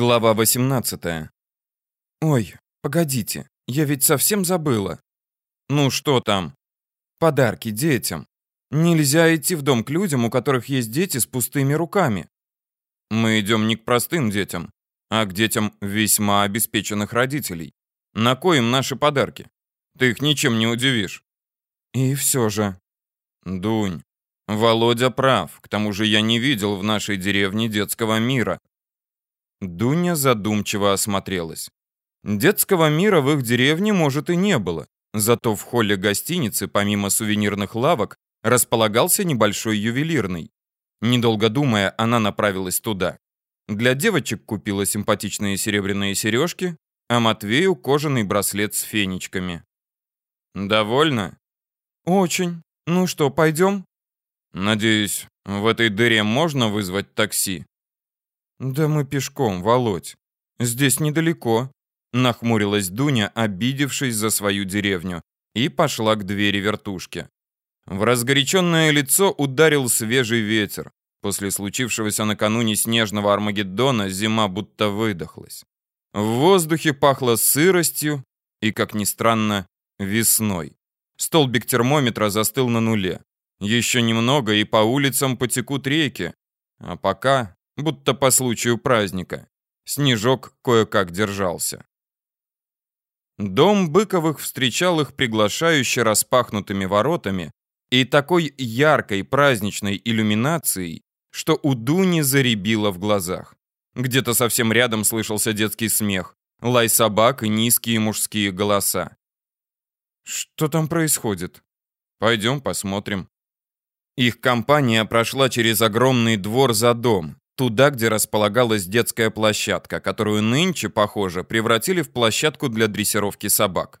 Глава 18. Ой, погодите, я ведь совсем забыла. Ну что там? Подарки детям. Нельзя идти в дом к людям, у которых есть дети с пустыми руками. Мы идем не к простым детям, а к детям весьма обеспеченных родителей. На коим наши подарки? Ты их ничем не удивишь. И все же. Дунь, Володя прав. К тому же я не видел в нашей деревне детского мира. Дуня задумчиво осмотрелась. Детского мира в их деревне, может, и не было. Зато в холле гостиницы, помимо сувенирных лавок, располагался небольшой ювелирный. Недолго думая, она направилась туда. Для девочек купила симпатичные серебряные сережки, а Матвею кожаный браслет с фенечками. «Довольно?» «Очень. Ну что, пойдем?» «Надеюсь, в этой дыре можно вызвать такси?» «Да мы пешком, Володь. Здесь недалеко», — нахмурилась Дуня, обидевшись за свою деревню, и пошла к двери вертушки. В разгоряченное лицо ударил свежий ветер. После случившегося накануне снежного Армагеддона зима будто выдохлась. В воздухе пахло сыростью и, как ни странно, весной. Столбик термометра застыл на нуле. Еще немного, и по улицам потекут реки. А пока будто по случаю праздника. Снежок кое-как держался. Дом Быковых встречал их приглашающе распахнутыми воротами и такой яркой праздничной иллюминацией, что у Дуни заребило в глазах. Где-то совсем рядом слышался детский смех, лай собак и низкие мужские голоса. «Что там происходит? Пойдем посмотрим». Их компания прошла через огромный двор за дом, туда, где располагалась детская площадка, которую нынче, похоже, превратили в площадку для дрессировки собак.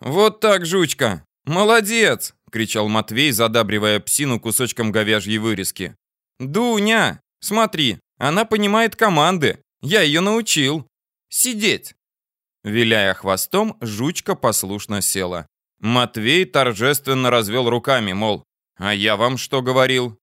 «Вот так, жучка! Молодец!» — кричал Матвей, задабривая псину кусочком говяжьей вырезки. «Дуня! Смотри, она понимает команды. Я ее научил. Сидеть!» Виляя хвостом, жучка послушно села. Матвей торжественно развел руками, мол, «А я вам что говорил?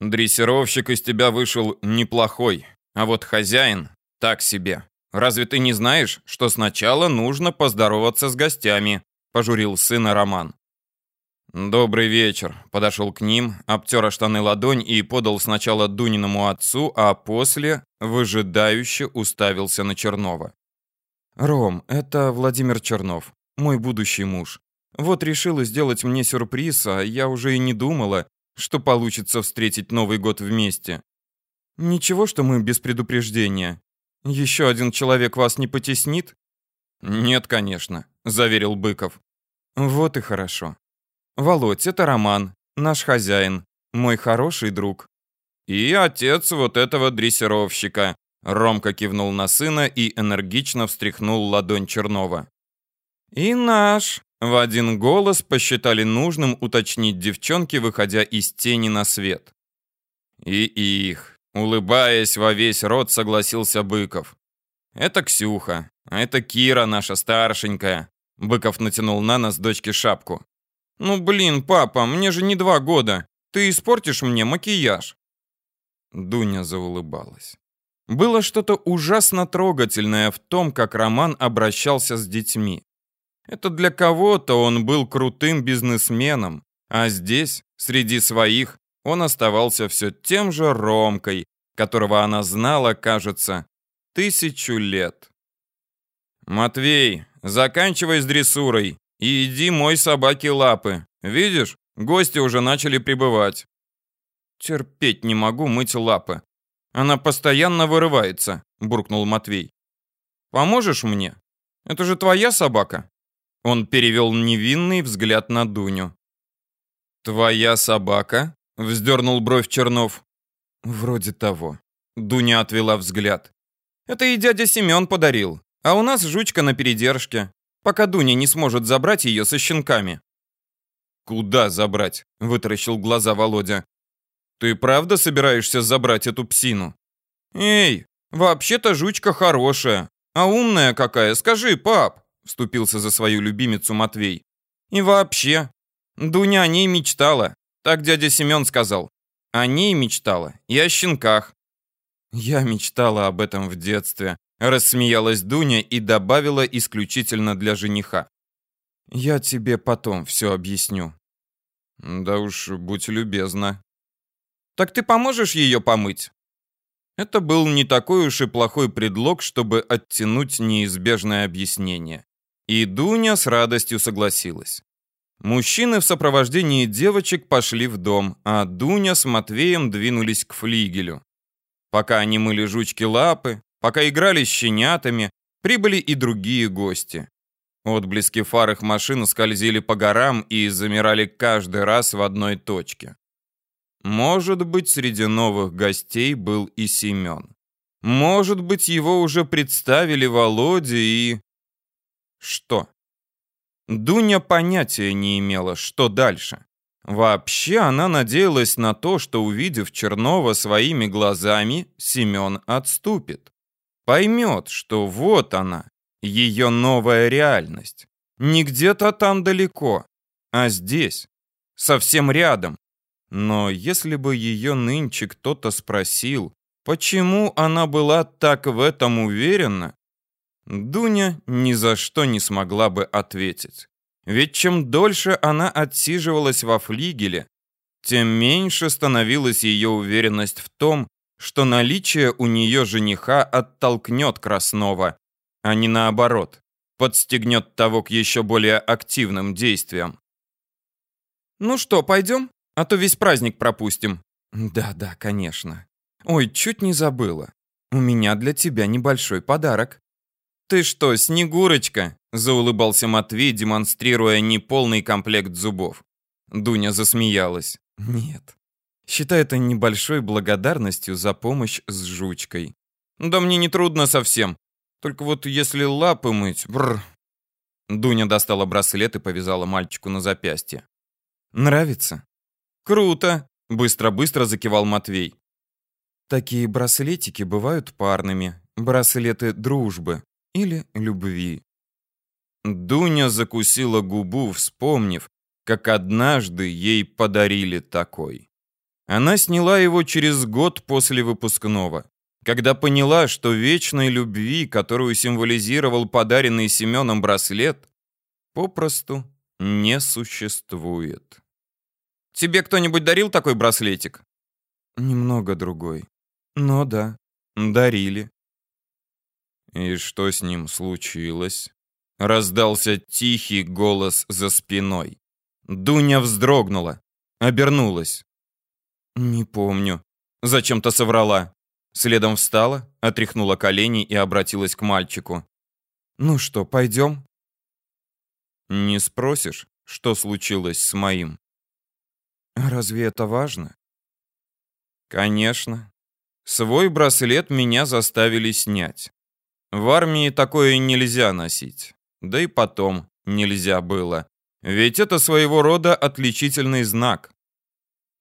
Дрессировщик из тебя вышел неплохой, а вот хозяин так себе. Разве ты не знаешь, что сначала нужно поздороваться с гостями?» — пожурил сына Роман. «Добрый вечер», — подошел к ним, обтер о штаны ладонь и подал сначала Дуниному отцу, а после выжидающе уставился на Чернова. «Ром, это Владимир Чернов, мой будущий муж. Вот решила сделать мне сюрприз, а я уже и не думала, что получится встретить Новый год вместе. Ничего, что мы без предупреждения. Еще один человек вас не потеснит? Нет, конечно, заверил Быков. Вот и хорошо. Володь, это Роман, наш хозяин, мой хороший друг. И отец вот этого дрессировщика. Ромка кивнул на сына и энергично встряхнул ладонь Чернова. И наш, в один голос посчитали нужным уточнить девчонки, выходя из тени на свет. И их, улыбаясь во весь рот, согласился Быков. Это Ксюха, а это Кира, наша старшенькая. Быков натянул на нас дочке шапку. Ну блин, папа, мне же не два года. Ты испортишь мне макияж. Дуня заулыбалась. Было что-то ужасно трогательное в том, как Роман обращался с детьми. Это для кого-то он был крутым бизнесменом, а здесь, среди своих, он оставался все тем же Ромкой, которого она знала, кажется, тысячу лет. «Матвей, заканчивай с дрессурой и иди мой собаке лапы. Видишь, гости уже начали прибывать». «Терпеть не могу мыть лапы. Она постоянно вырывается», — буркнул Матвей. «Поможешь мне? Это же твоя собака?» Он перевел невинный взгляд на Дуню. «Твоя собака?» — вздернул бровь Чернов. «Вроде того». Дуня отвела взгляд. «Это и дядя Семен подарил, а у нас жучка на передержке, пока Дуня не сможет забрать ее со щенками». «Куда забрать?» — вытаращил глаза Володя. «Ты правда собираешься забрать эту псину?» «Эй, вообще-то жучка хорошая, а умная какая, скажи, пап!» Вступился за свою любимицу Матвей. И вообще, Дуня о ней мечтала, так дядя Семен сказал. О ней мечтала и о щенках. Я мечтала об этом в детстве. Рассмеялась Дуня и добавила исключительно для жениха. Я тебе потом все объясню. Да уж, будь любезна. Так ты поможешь ее помыть? Это был не такой уж и плохой предлог, чтобы оттянуть неизбежное объяснение. И Дуня с радостью согласилась. Мужчины в сопровождении девочек пошли в дом, а Дуня с Матвеем двинулись к флигелю. Пока они мыли жучки лапы, пока играли с щенятами, прибыли и другие гости. Отблески фар их машин скользили по горам и замирали каждый раз в одной точке. Может быть, среди новых гостей был и Семен. Может быть, его уже представили Володе и... Что? Дуня понятия не имела, что дальше. Вообще она надеялась на то, что, увидев Чернова своими глазами, Семен отступит. Поймет, что вот она, ее новая реальность. Не где-то там далеко, а здесь, совсем рядом. Но если бы ее нынче кто-то спросил, почему она была так в этом уверена, Дуня ни за что не смогла бы ответить. Ведь чем дольше она отсиживалась во флигеле, тем меньше становилась ее уверенность в том, что наличие у нее жениха оттолкнет Краснова, а не наоборот, подстегнет того к еще более активным действиям. «Ну что, пойдем? А то весь праздник пропустим». «Да-да, конечно. Ой, чуть не забыла. У меня для тебя небольшой подарок». «Ты что, Снегурочка?» — заулыбался Матвей, демонстрируя неполный комплект зубов. Дуня засмеялась. «Нет. Считай это небольшой благодарностью за помощь с жучкой». «Да мне не трудно совсем. Только вот если лапы мыть, бррр. Дуня достала браслет и повязала мальчику на запястье. Нравится? Круто, быстро-быстро закивал Матвей. Такие браслетики бывают парными, браслеты дружбы или любви. Дуня закусила губу, вспомнив, как однажды ей подарили такой. Она сняла его через год после выпускного когда поняла, что вечной любви, которую символизировал подаренный Семеном браслет, попросту не существует. Тебе кто-нибудь дарил такой браслетик? Немного другой. Но да, дарили. И что с ним случилось? Раздался тихий голос за спиной. Дуня вздрогнула, обернулась. Не помню. Зачем-то соврала. Следом встала, отряхнула колени и обратилась к мальчику. «Ну что, пойдем?» «Не спросишь, что случилось с моим?» «Разве это важно?» «Конечно. Свой браслет меня заставили снять. В армии такое нельзя носить. Да и потом нельзя было. Ведь это своего рода отличительный знак.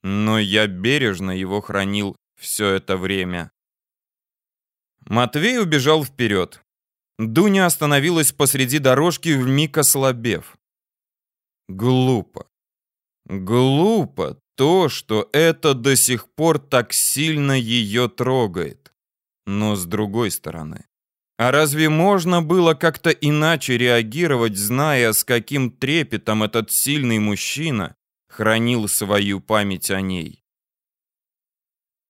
Но я бережно его хранил все это время. Матвей убежал вперед. Дуня остановилась посреди дорожки, вмиг ослабев. Глупо. Глупо то, что это до сих пор так сильно ее трогает. Но с другой стороны, а разве можно было как-то иначе реагировать, зная, с каким трепетом этот сильный мужчина хранил свою память о ней?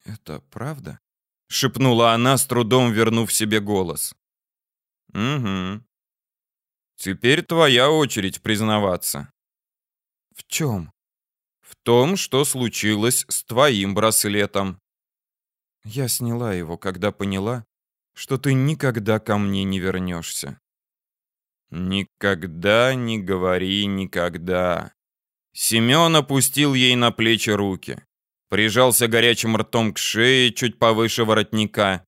Это правда? шепнула она, с трудом вернув себе голос. Угу. Теперь твоя очередь признаваться. В чем? В том, что случилось с твоим браслетом. Я сняла его, когда поняла, что ты никогда ко мне не вернешься. Никогда не говори никогда. Семен опустил ей на плечи руки. Прижался горячим ртом к шее, чуть повыше воротника.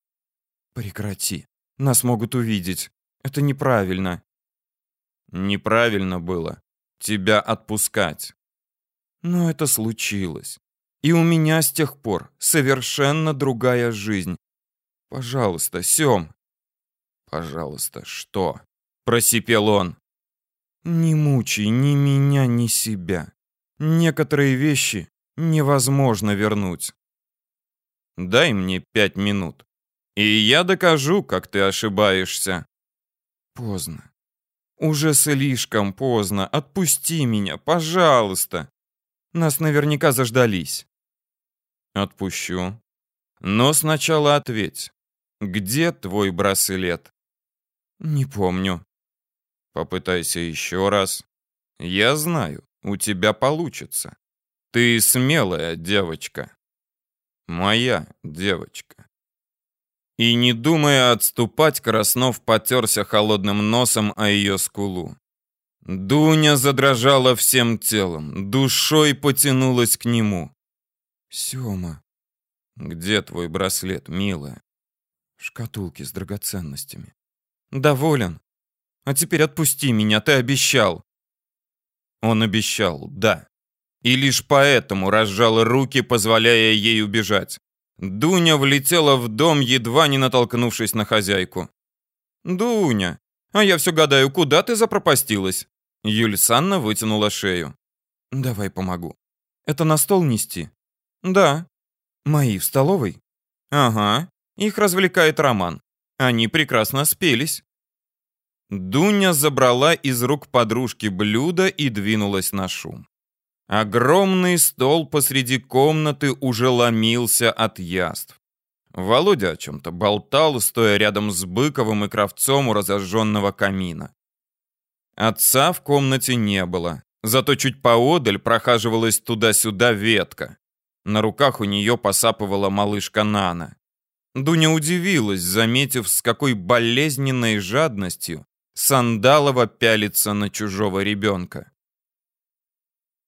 «Прекрати. Нас могут увидеть. Это неправильно». «Неправильно было. Тебя отпускать». Но это случилось. И у меня с тех пор совершенно другая жизнь. Пожалуйста, Сем. Пожалуйста, что? Просипел он. Не мучай ни меня, ни себя. Некоторые вещи невозможно вернуть. Дай мне пять минут. И я докажу, как ты ошибаешься. Поздно. Уже слишком поздно. Отпусти меня, пожалуйста. Нас наверняка заждались. Отпущу. Но сначала ответь. Где твой браслет? Не помню. Попытайся еще раз. Я знаю, у тебя получится. Ты смелая девочка. Моя девочка. И не думая отступать, Краснов потерся холодным носом о ее скулу. Дуня задрожала всем телом, душой потянулась к нему. «Сёма». «Где твой браслет, милая?» «В шкатулке с драгоценностями». «Доволен. А теперь отпусти меня, ты обещал». Он обещал, да. И лишь поэтому разжал руки, позволяя ей убежать. Дуня влетела в дом, едва не натолкнувшись на хозяйку. «Дуня, а я все гадаю, куда ты запропастилась?» Юль вытянула шею. «Давай помогу. Это на стол нести?» «Да». «Мои в столовой?» «Ага. Их развлекает Роман. Они прекрасно спелись». Дуня забрала из рук подружки блюдо и двинулась на шум. Огромный стол посреди комнаты уже ломился от яств. Володя о чем-то болтал, стоя рядом с Быковым и Кравцом у разожженного камина. Отца в комнате не было, зато чуть поодаль прохаживалась туда-сюда ветка. На руках у нее посапывала малышка Нана. Дуня удивилась, заметив, с какой болезненной жадностью Сандалова пялится на чужого ребенка.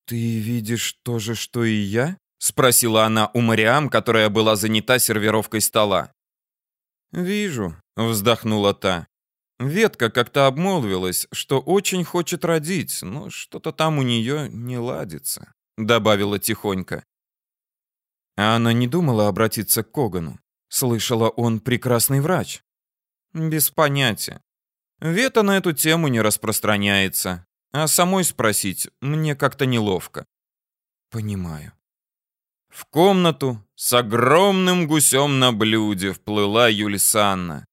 «Ты видишь то же, что и я?» — спросила она у Мариам, которая была занята сервировкой стола. «Вижу», — вздохнула та. Ветка как-то обмолвилась, что очень хочет родить, но что-то там у нее не ладится», — добавила тихонько. А она не думала обратиться к Когану. Слышала, он прекрасный врач. Без понятия. Вета на эту тему не распространяется. А самой спросить мне как-то неловко. Понимаю. В комнату с огромным гусем на блюде вплыла Юлисанна.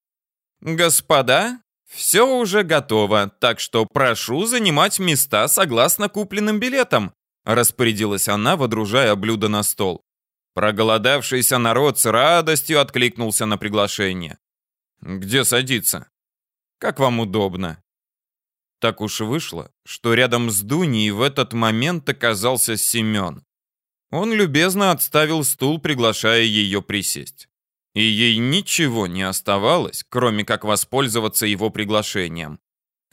«Господа, все уже готово, так что прошу занимать места согласно купленным билетам», распорядилась она, водружая блюдо на стол. Проголодавшийся народ с радостью откликнулся на приглашение. «Где садиться?» «Как вам удобно?» Так уж вышло, что рядом с Дуней в этот момент оказался Семен. Он любезно отставил стул, приглашая ее присесть. И ей ничего не оставалось, кроме как воспользоваться его приглашением.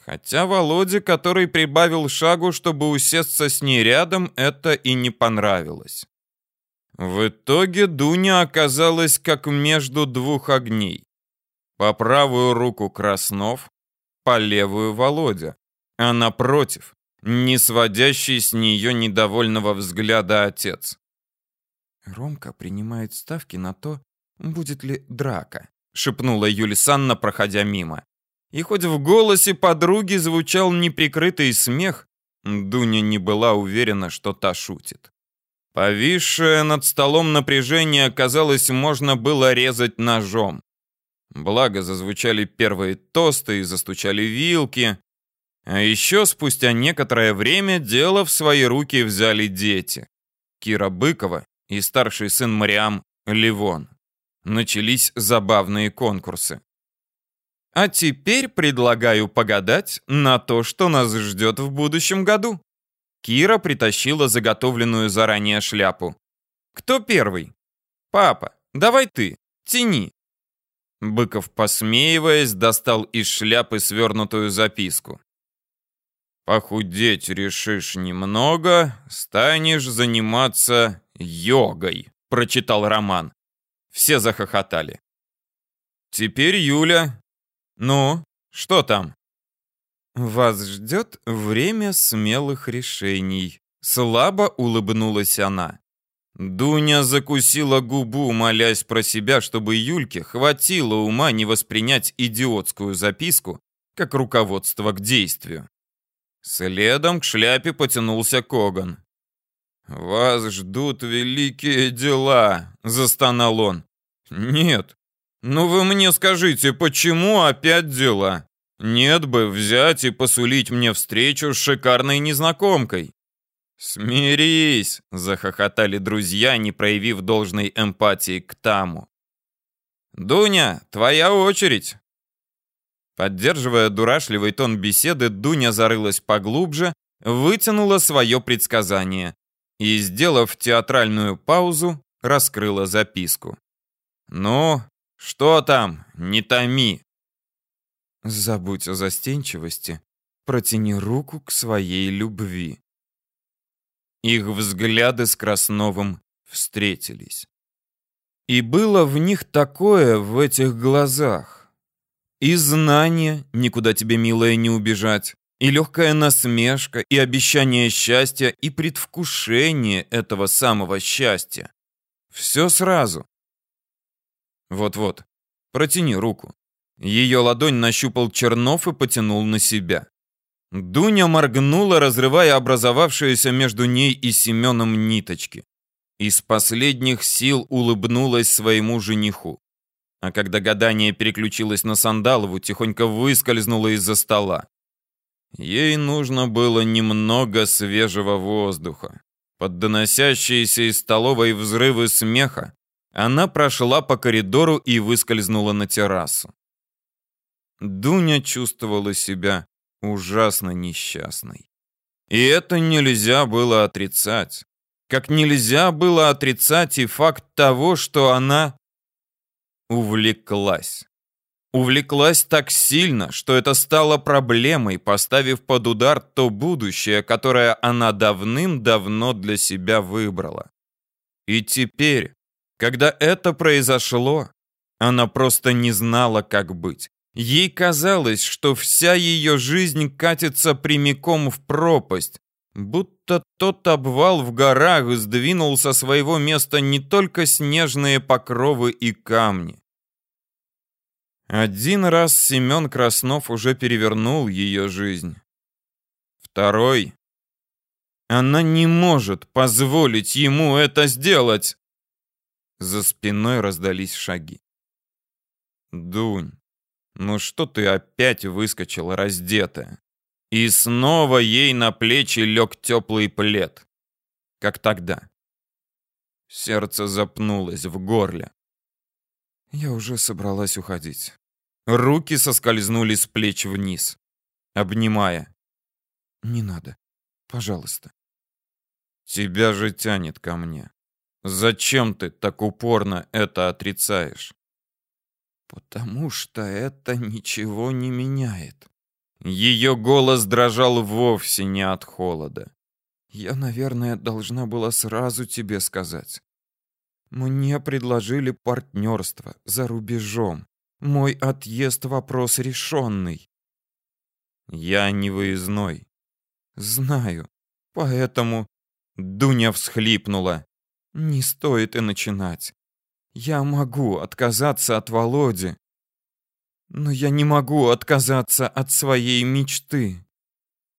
Хотя Володе, который прибавил шагу, чтобы усесться с ней рядом, это и не понравилось. В итоге Дуня оказалась как между двух огней. По правую руку Краснов, по левую Володя, а напротив, не сводящий с нее недовольного взгляда отец. «Ромка принимает ставки на то, будет ли драка», — шепнула Юлисанна, проходя мимо. И хоть в голосе подруги звучал неприкрытый смех, Дуня не была уверена, что та шутит. Повисшее над столом напряжение, казалось, можно было резать ножом. Благо зазвучали первые тосты и застучали вилки. А еще спустя некоторое время дело в свои руки взяли дети. Кира Быкова и старший сын Мариам Ливон. Начались забавные конкурсы. А теперь предлагаю погадать на то, что нас ждет в будущем году. Кира притащила заготовленную заранее шляпу. Кто первый? Папа, давай ты, тяни. Быков, посмеиваясь, достал из шляпы свернутую записку. «Похудеть решишь немного, станешь заниматься йогой», — прочитал Роман. Все захохотали. «Теперь Юля. Ну, что там?» «Вас ждет время смелых решений», — слабо улыбнулась она. Дуня закусила губу, молясь про себя, чтобы Юльке хватило ума не воспринять идиотскую записку как руководство к действию. Следом к шляпе потянулся Коган. «Вас ждут великие дела», — застонал он. «Нет, Ну вы мне скажите, почему опять дела? Нет бы взять и посулить мне встречу с шикарной незнакомкой. «Смирись!» — захохотали друзья, не проявив должной эмпатии к Таму. «Дуня, твоя очередь!» Поддерживая дурашливый тон беседы, Дуня зарылась поглубже, вытянула свое предсказание и, сделав театральную паузу, раскрыла записку. «Ну, что там? Не томи!» «Забудь о застенчивости, протяни руку к своей любви». Их взгляды с Красновым встретились. И было в них такое в этих глазах. И знание, никуда тебе, милая, не убежать, и легкая насмешка, и обещание счастья, и предвкушение этого самого счастья. Все сразу. Вот-вот, протяни руку. Ее ладонь нащупал Чернов и потянул на себя. Дуня моргнула, разрывая образовавшиеся между ней и Семеном ниточки. Из последних сил улыбнулась своему жениху. А когда гадание переключилось на Сандалову, тихонько выскользнула из-за стола. Ей нужно было немного свежего воздуха. Под доносящиеся из столовой взрывы смеха она прошла по коридору и выскользнула на террасу. Дуня чувствовала себя ужасно несчастной. И это нельзя было отрицать. Как нельзя было отрицать и факт того, что она увлеклась. Увлеклась так сильно, что это стало проблемой, поставив под удар то будущее, которое она давным-давно для себя выбрала. И теперь, когда это произошло, она просто не знала, как быть. Ей казалось, что вся ее жизнь катится прямиком в пропасть, будто тот обвал в горах сдвинул со своего места не только снежные покровы и камни. Один раз Семен Краснов уже перевернул ее жизнь. Второй. Она не может позволить ему это сделать. За спиной раздались шаги. Дунь, ну что ты опять выскочила раздетая? И снова ей на плечи лег теплый плед. Как тогда. Сердце запнулось в горле. Я уже собралась уходить. Руки соскользнули с плеч вниз, обнимая. «Не надо. Пожалуйста». «Тебя же тянет ко мне. Зачем ты так упорно это отрицаешь?» «Потому что это ничего не меняет». Ее голос дрожал вовсе не от холода. «Я, наверное, должна была сразу тебе сказать. Мне предложили партнерство за рубежом. Мой отъезд — вопрос решенный». «Я не выездной». «Знаю. Поэтому...» Дуня всхлипнула. «Не стоит и начинать. Я могу отказаться от Володи, но я не могу отказаться от своей мечты.